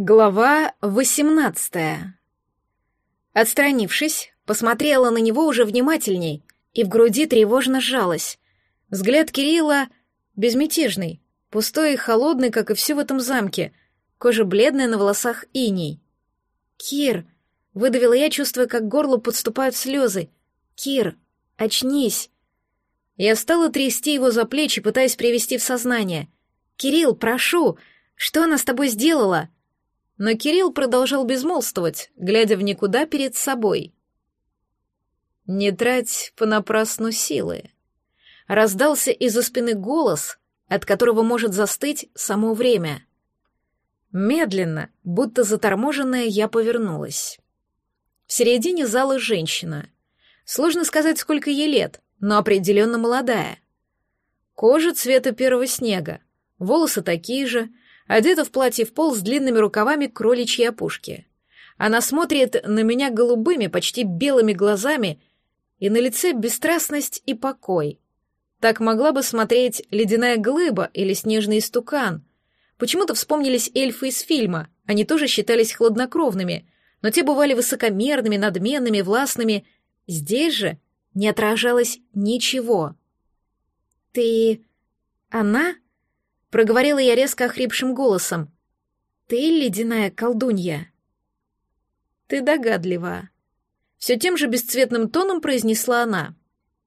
Глава восемнадцатая. Отстранившись, посмотрела на него уже внимательней, и в груди тревожно сжалась. Взгляд Кирилла безмятежный, пустой и холодный, как и все в этом замке, кожа бледная, на волосах иней. «Кир!» — выдавила я, чувствуя, как к горлу подступают слезы. «Кир, очнись!» Я стала трясти его за плечи, пытаясь привести в сознание. «Кирилл, прошу! Что она с тобой сделала?» Но Кирилл продолжал безмолвствовать, глядя в никуда перед собой. «Не трать понапрасну силы», — раздался из-за спины голос, от которого может застыть само время. Медленно, будто заторможенная, я повернулась. В середине зала женщина. Сложно сказать, сколько ей лет, но определенно молодая. Кожа цвета первого снега, волосы такие же, одета в платье в пол с длинными рукавами кроличьей опушки. Она смотрит на меня голубыми, почти белыми глазами, и на лице бесстрастность и покой. Так могла бы смотреть ледяная глыба или снежный истукан. Почему-то вспомнились эльфы из фильма, они тоже считались хладнокровными, но те бывали высокомерными, надменными, властными. Здесь же не отражалось ничего. «Ты... она?» Проговорила я резко охрипшим голосом. «Ты ледяная колдунья?» «Ты догадлива». Все тем же бесцветным тоном произнесла она.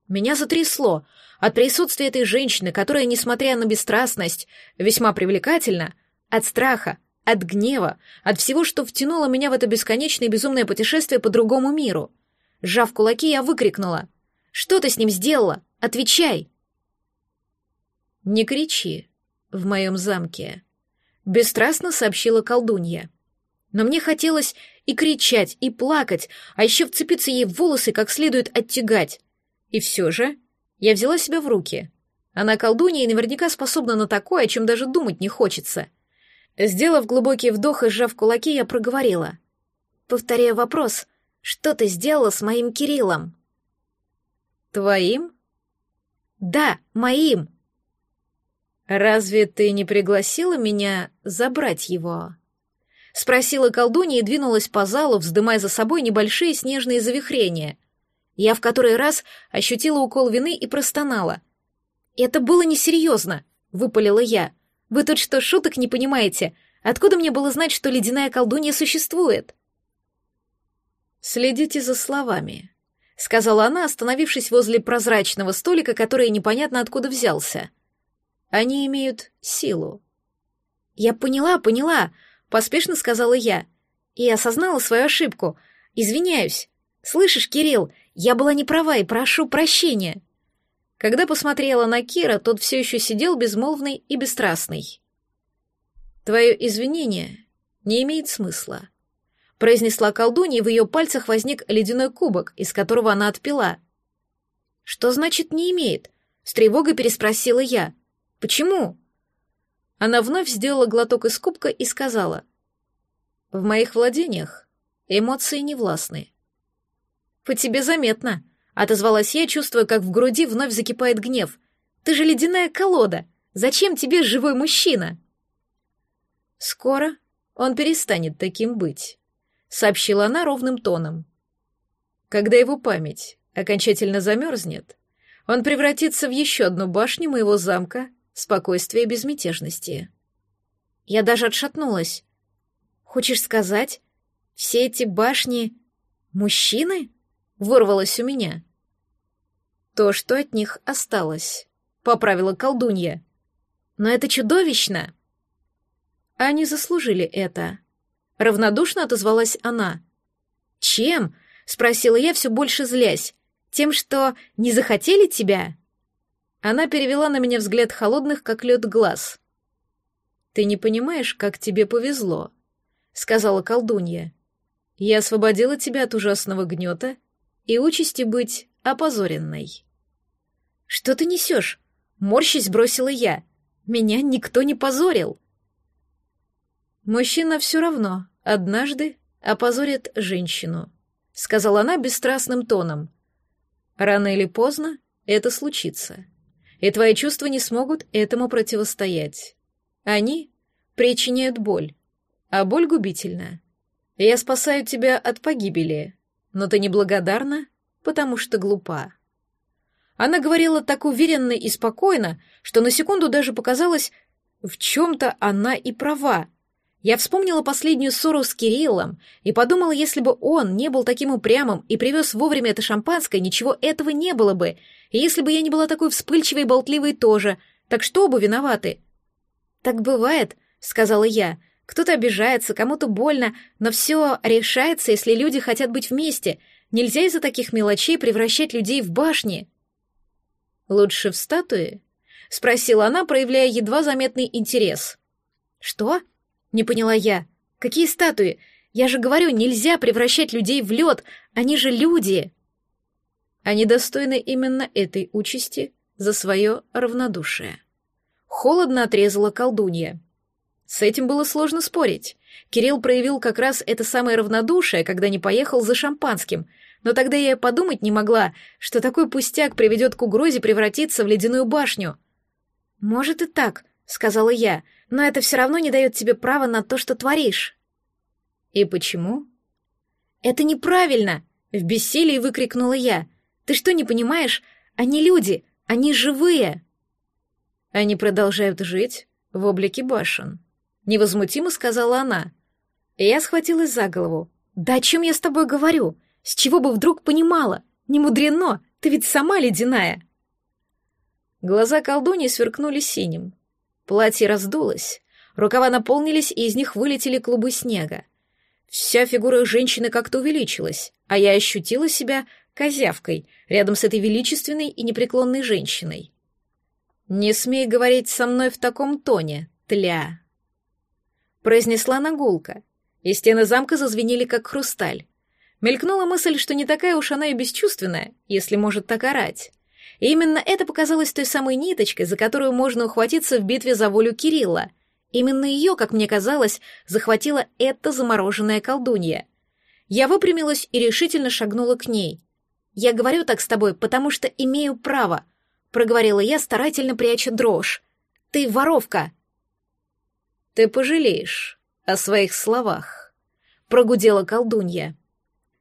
Меня затрясло от присутствия этой женщины, которая, несмотря на бесстрастность, весьма привлекательна, от страха, от гнева, от всего, что втянуло меня в это бесконечное и безумное путешествие по другому миру. Сжав кулаки, я выкрикнула. «Что ты с ним сделала? Отвечай!» «Не кричи», в моем замке», — бесстрастно сообщила колдунья. Но мне хотелось и кричать, и плакать, а еще вцепиться ей в волосы как следует оттягать. И все же я взяла себя в руки. Она колдунья и наверняка способна на такое, о чем даже думать не хочется. Сделав глубокий вдох и сжав кулаки, я проговорила. Повторяю вопрос. Что ты сделала с моим Кириллом? Твоим? Да, моим. «Разве ты не пригласила меня забрать его?» Спросила колдунья и двинулась по залу, вздымая за собой небольшие снежные завихрения. Я в который раз ощутила укол вины и простонала. «Это было несерьезно», — выпалила я. «Вы тут что, шуток не понимаете? Откуда мне было знать, что ледяная колдунья существует?» «Следите за словами», — сказала она, остановившись возле прозрачного столика, который непонятно откуда взялся. — они имеют силу. Я поняла, поняла, поспешно сказала я. И осознала свою ошибку. Извиняюсь. Слышишь, Кирилл, я была не права и прошу прощения. Когда посмотрела на Кира, тот все еще сидел безмолвный и бесстрастный. Твое извинение не имеет смысла, произнесла колдунья, и в ее пальцах возник ледяной кубок, из которого она отпила. Что значит не имеет? С тревогой переспросила я. Почему? Она вновь сделала глоток из кубка и сказала. В моих владениях эмоции не властны. По тебе заметно, отозвалась я, чувствуя, как в груди вновь закипает гнев. Ты же ледяная колода. Зачем тебе живой мужчина? Скоро он перестанет таким быть, сообщила она ровным тоном. Когда его память окончательно замерзнет, он превратится в еще одну башню моего замка спокойствия и безмятежности. Я даже отшатнулась. «Хочешь сказать, все эти башни — мужчины?» — вырвалось у меня. «То, что от них осталось», — поправила колдунья. «Но это чудовищно!» «Они заслужили это», — равнодушно отозвалась она. «Чем?» — спросила я, все больше злясь. «Тем, что не захотели тебя?» Она перевела на меня взгляд холодных, как лед, глаз. «Ты не понимаешь, как тебе повезло», — сказала колдунья. «Я освободила тебя от ужасного гнета и участи быть опозоренной». «Что ты несешь?» — морщись бросила я. «Меня никто не позорил». «Мужчина все равно однажды опозорит женщину», — сказала она бесстрастным тоном. «Рано или поздно это случится» и твои чувства не смогут этому противостоять. Они причиняют боль, а боль губительна. Я спасаю тебя от погибели, но ты неблагодарна, потому что глупа. Она говорила так уверенно и спокойно, что на секунду даже показалось, в чем-то она и права. Я вспомнила последнюю ссору с Кириллом и подумала, если бы он не был таким упрямым и привез вовремя это шампанское, ничего этого не было бы. И если бы я не была такой вспыльчивой и болтливой тоже, так что оба виноваты? «Так бывает», — сказала я. «Кто-то обижается, кому-то больно, но все решается, если люди хотят быть вместе. Нельзя из-за таких мелочей превращать людей в башни». «Лучше в статуи?» — спросила она, проявляя едва заметный интерес. «Что?» — не поняла я. «Какие статуи? Я же говорю, нельзя превращать людей в лед, они же люди!» Они достойны именно этой участи за свое равнодушие. Холодно отрезала колдунья. С этим было сложно спорить. Кирилл проявил как раз это самое равнодушие, когда не поехал за шампанским — но тогда я подумать не могла, что такой пустяк приведет к угрозе превратиться в ледяную башню. «Может и так», — сказала я, — «но это все равно не дает тебе права на то, что творишь». «И почему?» «Это неправильно!» — в бессилии выкрикнула я. «Ты что, не понимаешь? Они люди, они живые!» «Они продолжают жить в облике башен», — невозмутимо сказала она. И я схватилась за голову. «Да о чем я с тобой говорю? С чего бы вдруг понимала? Не мудрено, ты ведь сама ледяная. Глаза колдуньи сверкнули синим. Платье раздулось, рукава наполнились, и из них вылетели клубы снега. Вся фигура женщины как-то увеличилась, а я ощутила себя козявкой рядом с этой величественной и непреклонной женщиной. «Не смей говорить со мной в таком тоне, тля!» Произнесла нагулка, и стены замка зазвенели, как хрусталь. Мелькнула мысль, что не такая уж она и бесчувственная, если может так орать. И именно это показалось той самой ниточкой, за которую можно ухватиться в битве за волю Кирилла. Именно ее, как мне казалось, захватила эта замороженная колдунья. Я выпрямилась и решительно шагнула к ней. «Я говорю так с тобой, потому что имею право», — проговорила я, старательно пряча дрожь. «Ты воровка!» «Ты пожалеешь о своих словах», — прогудела колдунья.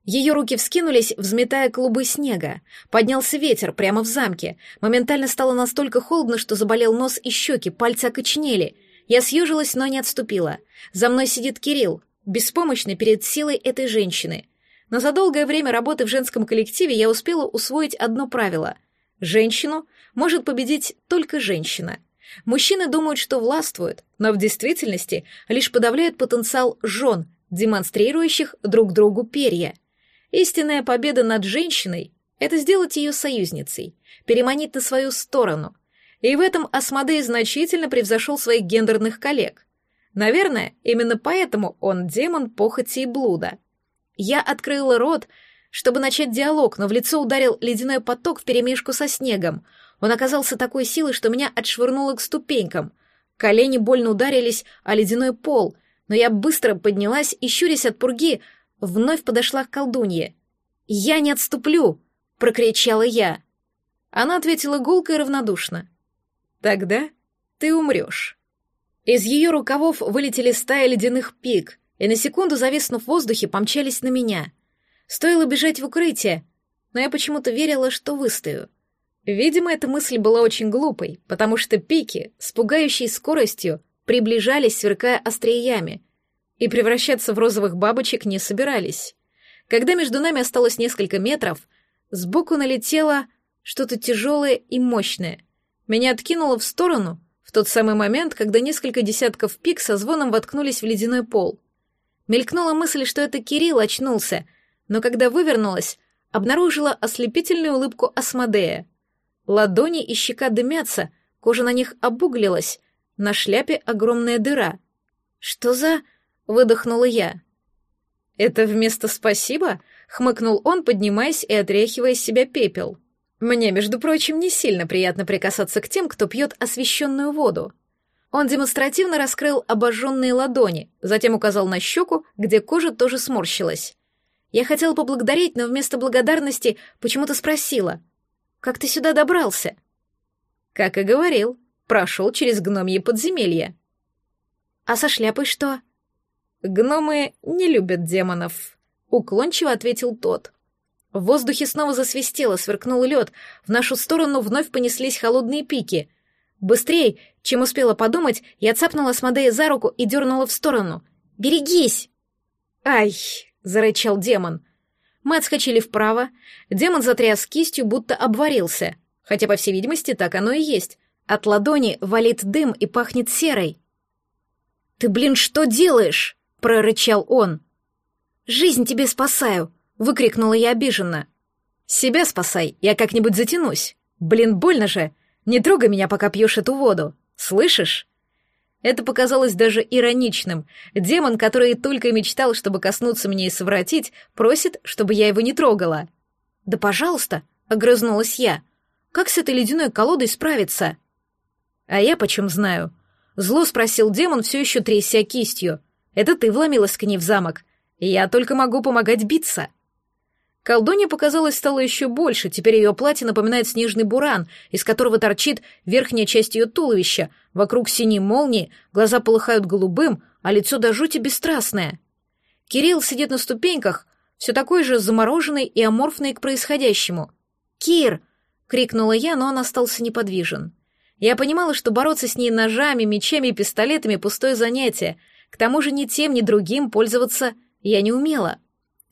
Ее руки вскинулись, взметая клубы снега. Поднялся ветер прямо в замке. Моментально стало настолько холодно, что заболел нос и щеки, пальцы окоченели. Я съежилась, но не отступила. За мной сидит Кирилл, беспомощный перед силой этой женщины. Но за долгое время работы в женском коллективе я успела усвоить одно правило. Женщину может победить только женщина. Мужчины думают, что властвуют, но в действительности лишь подавляют потенциал жен, демонстрирующих друг другу перья. Истинная победа над женщиной — это сделать ее союзницей, переманить на свою сторону. И в этом Асмодей значительно превзошел своих гендерных коллег. Наверное, именно поэтому он демон похоти и блуда. Я открыла рот, чтобы начать диалог, но в лицо ударил ледяной поток вперемешку со снегом. Он оказался такой силой, что меня отшвырнуло к ступенькам. Колени больно ударились о ледяной пол, но я быстро поднялась и, щурясь от пурги, вновь подошла к колдунье. «Я не отступлю!» — прокричала я. Она ответила гулко и равнодушно. «Тогда ты умрешь». Из ее рукавов вылетели стаи ледяных пик, и на секунду, зависнув в воздухе, помчались на меня. Стоило бежать в укрытие, но я почему-то верила, что выстою. Видимо, эта мысль была очень глупой, потому что пики с пугающей скоростью приближались, сверкая остриями, и превращаться в розовых бабочек не собирались. Когда между нами осталось несколько метров, сбоку налетело что-то тяжелое и мощное. Меня откинуло в сторону в тот самый момент, когда несколько десятков пик со звоном воткнулись в ледяной пол. Мелькнула мысль, что это Кирилл очнулся, но когда вывернулась, обнаружила ослепительную улыбку Асмодея. Ладони и щека дымятся, кожа на них обуглилась, на шляпе огромная дыра. Что за выдохнула я. «Это вместо спасибо?» — хмыкнул он, поднимаясь и отряхивая с себя пепел. «Мне, между прочим, не сильно приятно прикасаться к тем, кто пьет освещенную воду». Он демонстративно раскрыл обожженные ладони, затем указал на щеку, где кожа тоже сморщилась. Я хотела поблагодарить, но вместо благодарности почему-то спросила, «Как ты сюда добрался?» Как и говорил, прошел через гномье подземелье. «А со шляпой что?» Гномы не любят демонов, уклончиво ответил тот. В воздухе снова засвистело, сверкнул лед, в нашу сторону вновь понеслись холодные пики. Быстрее, чем успела подумать, я цапнула Смодея за руку и дернула в сторону. «Берегись!» «Ай!» — зарычал демон. Мы отскочили вправо, демон затряс кистью, будто обварился, хотя, по всей видимости, так оно и есть. От ладони валит дым и пахнет серой. «Ты, блин, что делаешь?» — прорычал он. «Жизнь тебе спасаю!» — выкрикнула я обиженно. «Себя спасай, я как-нибудь затянусь. Блин, больно же! Не трогай меня, пока пьешь эту воду. Слышишь?» Это показалось даже ироничным. Демон, который только и мечтал, чтобы коснуться меня и совратить, просит, чтобы я его не трогала. «Да пожалуйста», — огрызнулась я. «Как с этой ледяной колодой справиться?» «А я почем знаю?» Зло спросил демон, все еще тряся кистью. «Это ты вломилась к ней в замок. Я только могу помогать биться». Колдунья, показалось, стало еще больше, теперь ее платье напоминает снежный буран, из которого торчит верхняя часть ее туловища, вокруг синей молнии, глаза полыхают голубым, а лицо до жути бесстрастное. Кирилл сидит на ступеньках, все такой же замороженный и аморфный к происходящему. «Кир!» — крикнула я, но он остался неподвижен. Я понимала, что бороться с ней ножами, мечами и пистолетами — пустое занятие, к тому же ни тем, ни другим пользоваться я не умела.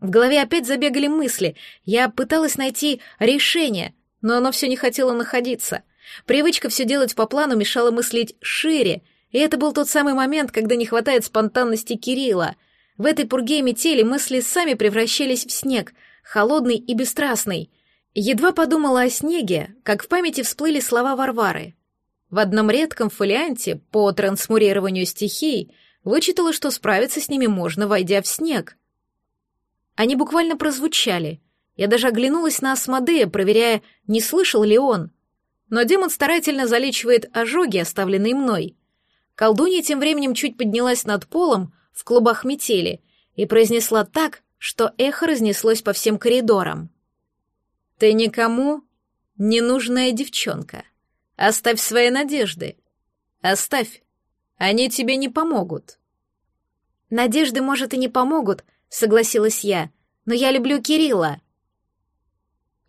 В голове опять забегали мысли. Я пыталась найти решение, но оно все не хотело находиться. Привычка все делать по плану мешала мыслить шире, и это был тот самый момент, когда не хватает спонтанности Кирилла. В этой пурге и метели мысли сами превращались в снег, холодный и бесстрастный. Едва подумала о снеге, как в памяти всплыли слова Варвары. В одном редком фолианте по трансмурированию стихий вычитала, что справиться с ними можно, войдя в снег. Они буквально прозвучали. Я даже оглянулась на Асмодея, проверяя, не слышал ли он. Но демон старательно залечивает ожоги, оставленные мной. Колдунья тем временем чуть поднялась над полом в клубах метели и произнесла так, что эхо разнеслось по всем коридорам. «Ты никому не нужная девчонка. Оставь свои надежды. Оставь. Они тебе не помогут». «Надежды, может, и не помогут», —— согласилась я. «Но я люблю Кирилла».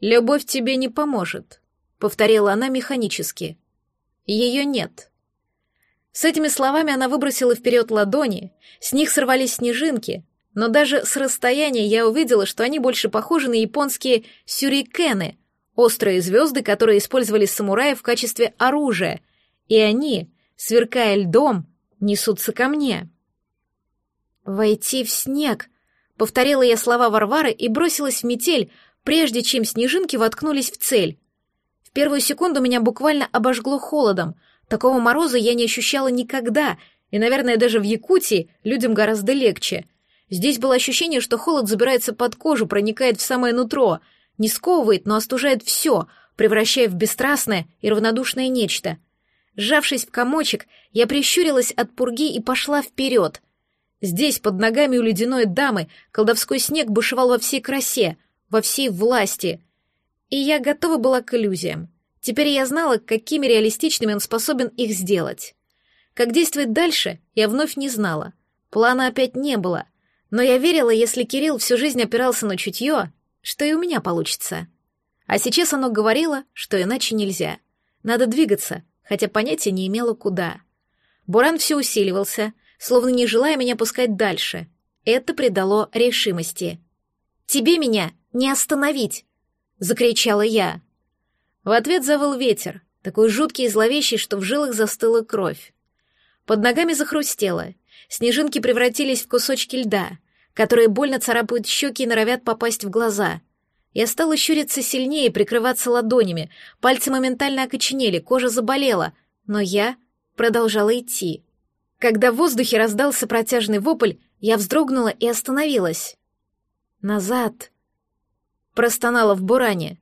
«Любовь тебе не поможет», — повторила она механически. «Ее нет». С этими словами она выбросила вперед ладони, с них сорвались снежинки, но даже с расстояния я увидела, что они больше похожи на японские сюрикены, острые звезды, которые использовали самураи в качестве оружия, и они, сверкая льдом, несутся ко мне. «Войти в снег», Повторила я слова Варвары и бросилась в метель, прежде чем снежинки воткнулись в цель. В первую секунду меня буквально обожгло холодом. Такого мороза я не ощущала никогда, и, наверное, даже в Якутии людям гораздо легче. Здесь было ощущение, что холод забирается под кожу, проникает в самое нутро, не сковывает, но остужает все, превращая в бесстрастное и равнодушное нечто. Сжавшись в комочек, я прищурилась от пурги и пошла вперед — Здесь, под ногами у ледяной дамы, колдовской снег бушевал во всей красе, во всей власти. И я готова была к иллюзиям. Теперь я знала, какими реалистичными он способен их сделать. Как действовать дальше, я вновь не знала. Плана опять не было. Но я верила, если Кирилл всю жизнь опирался на чутье, что и у меня получится. А сейчас оно говорило, что иначе нельзя. Надо двигаться, хотя понятия не имела куда. Буран все усиливался — словно не желая меня пускать дальше. Это придало решимости. «Тебе меня не остановить!» — закричала я. В ответ завыл ветер, такой жуткий и зловещий, что в жилах застыла кровь. Под ногами захрустело, снежинки превратились в кусочки льда, которые больно царапают щеки и норовят попасть в глаза. Я стала щуриться сильнее, прикрываться ладонями, пальцы моментально окоченели, кожа заболела, но я продолжала идти. Когда в воздухе раздался протяжный вопль, я вздрогнула и остановилась. «Назад!» Простонала в буране.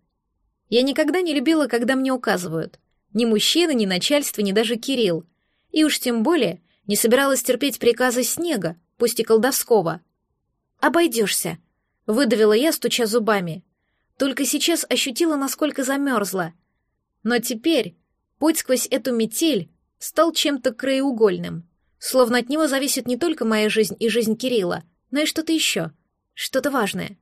Я никогда не любила, когда мне указывают. Ни мужчина, ни начальство, ни даже Кирилл. И уж тем более не собиралась терпеть приказы снега, пусть и колдовского. «Обойдешься», — выдавила я, стуча зубами. Только сейчас ощутила, насколько замерзла. Но теперь путь сквозь эту метель стал чем-то краеугольным. словно от него зависит не только моя жизнь и жизнь Кирилла, но и что-то еще, что-то важное.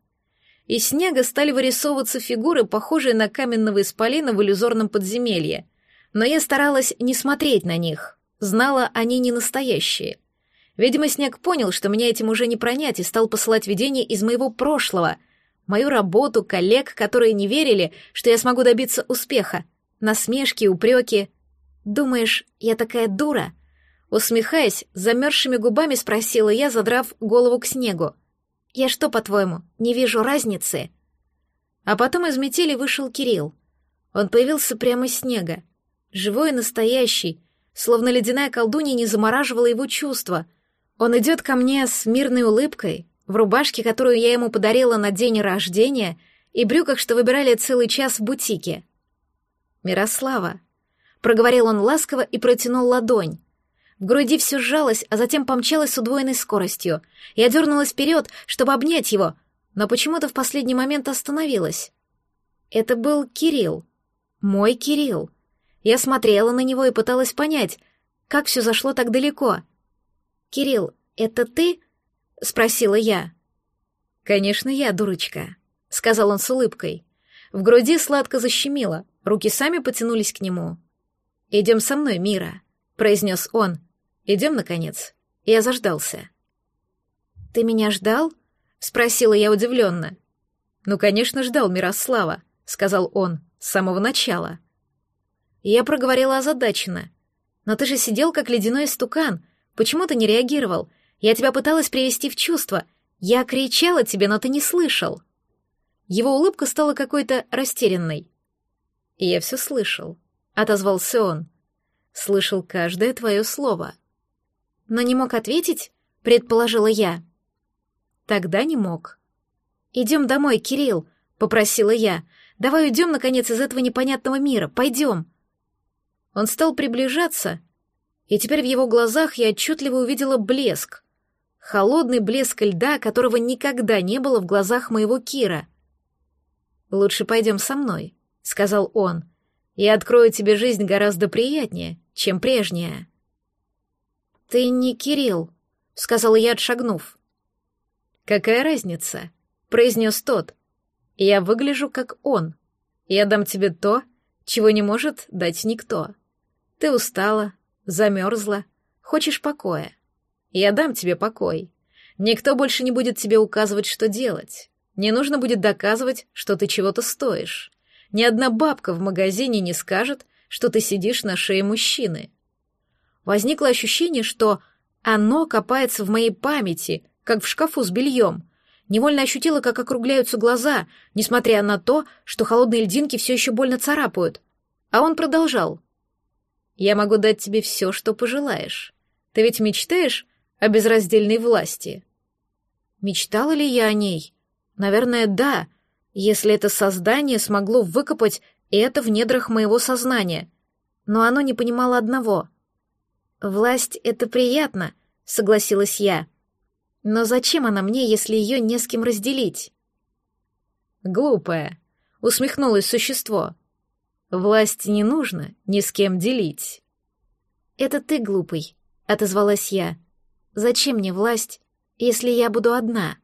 Из снега стали вырисовываться фигуры, похожие на каменного исполина в иллюзорном подземелье, но я старалась не смотреть на них, знала, они не настоящие. Видимо, снег понял, что меня этим уже не пронять, и стал посылать видения из моего прошлого, мою работу, коллег, которые не верили, что я смогу добиться успеха, насмешки, упреки. «Думаешь, я такая дура?» Усмехаясь, замерзшими губами спросила я, задрав голову к снегу. «Я что, по-твоему, не вижу разницы?» А потом из метели вышел Кирилл. Он появился прямо из снега. Живой и настоящий, словно ледяная колдунья не замораживала его чувства. Он идет ко мне с мирной улыбкой, в рубашке, которую я ему подарила на день рождения, и брюках, что выбирали целый час в бутике. «Мирослава», — проговорил он ласково и протянул ладонь. В груди все сжалось, а затем помчалось с удвоенной скоростью. Я дернулась вперед, чтобы обнять его, но почему-то в последний момент остановилась. Это был Кирилл. Мой Кирилл. Я смотрела на него и пыталась понять, как все зашло так далеко. «Кирилл, это ты?» — спросила я. «Конечно, я, дурочка», — сказал он с улыбкой. В груди сладко защемило, руки сами потянулись к нему. «Идем со мной, Мира», — произнес он. «Идем, наконец». Я заждался. «Ты меня ждал?» — спросила я удивленно. «Ну, конечно, ждал Мирослава», — сказал он, — «с самого начала». Я проговорила озадаченно. «Но ты же сидел, как ледяной стукан. Почему ты не реагировал? Я тебя пыталась привести в чувство. Я кричала тебе, но ты не слышал». Его улыбка стала какой-то растерянной. «Я все слышал», — отозвался он. «Слышал каждое твое слово» но не мог ответить, предположила я. Тогда не мог. «Идем домой, Кирилл», — попросила я. «Давай уйдем, наконец, из этого непонятного мира. Пойдем». Он стал приближаться, и теперь в его глазах я отчетливо увидела блеск. Холодный блеск льда, которого никогда не было в глазах моего Кира. «Лучше пойдем со мной», — сказал он. «Я открою тебе жизнь гораздо приятнее, чем прежняя». «Ты не Кирилл», — сказала я, отшагнув. «Какая разница?» — произнес тот. «Я выгляжу как он. Я дам тебе то, чего не может дать никто. Ты устала, замерзла, хочешь покоя. Я дам тебе покой. Никто больше не будет тебе указывать, что делать. Не нужно будет доказывать, что ты чего-то стоишь. Ни одна бабка в магазине не скажет, что ты сидишь на шее мужчины. Возникло ощущение, что оно копается в моей памяти, как в шкафу с бельем. Невольно ощутила, как округляются глаза, несмотря на то, что холодные льдинки все еще больно царапают. А он продолжал. «Я могу дать тебе все, что пожелаешь. Ты ведь мечтаешь о безраздельной власти?» Мечтала ли я о ней? Наверное, да, если это создание смогло выкопать это в недрах моего сознания. Но оно не понимало одного — «Власть — это приятно», — согласилась я. «Но зачем она мне, если ее не с кем разделить?» «Глупая», — усмехнулось существо. «Власть не нужно ни с кем делить». «Это ты глупый», — отозвалась я. «Зачем мне власть, если я буду одна?»